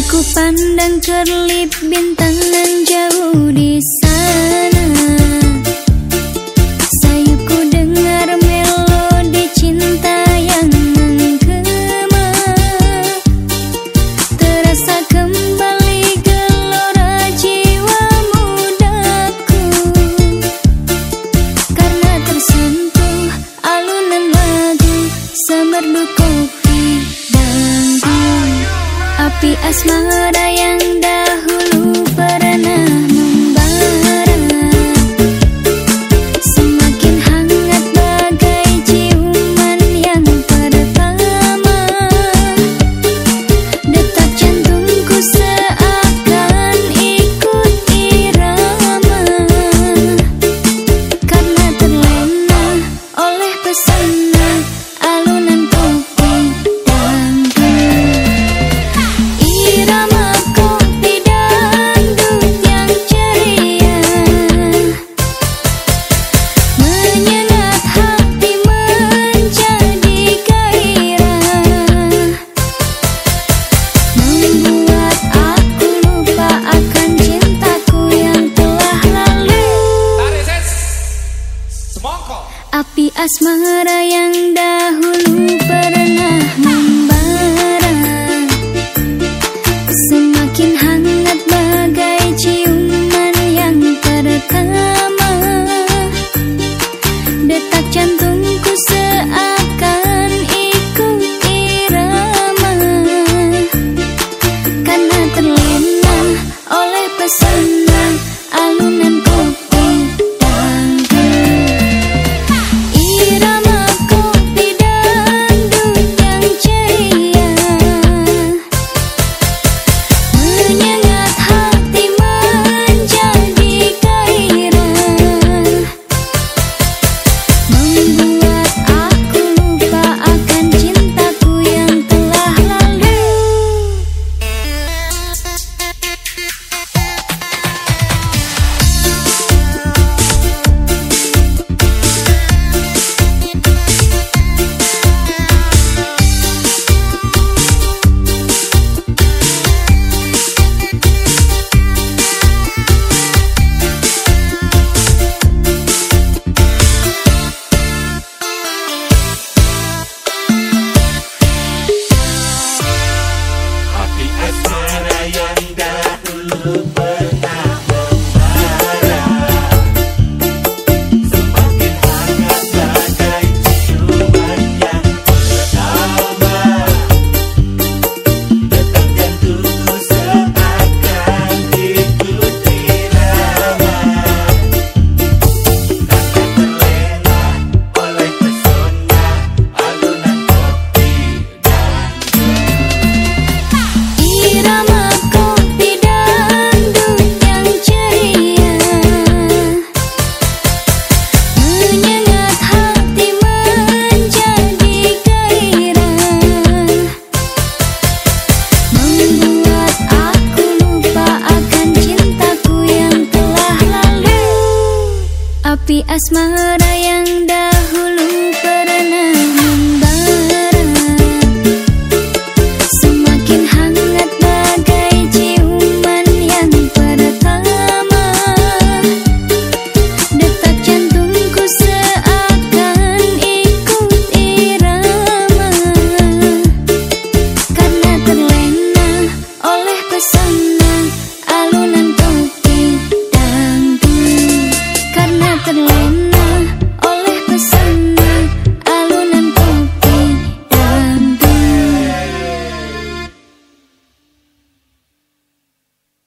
Aku pandang kerlip bintang nan jauh di sana. Api asmara yang dahulu Api asmara yang dahulu pernah love. Api asmara yang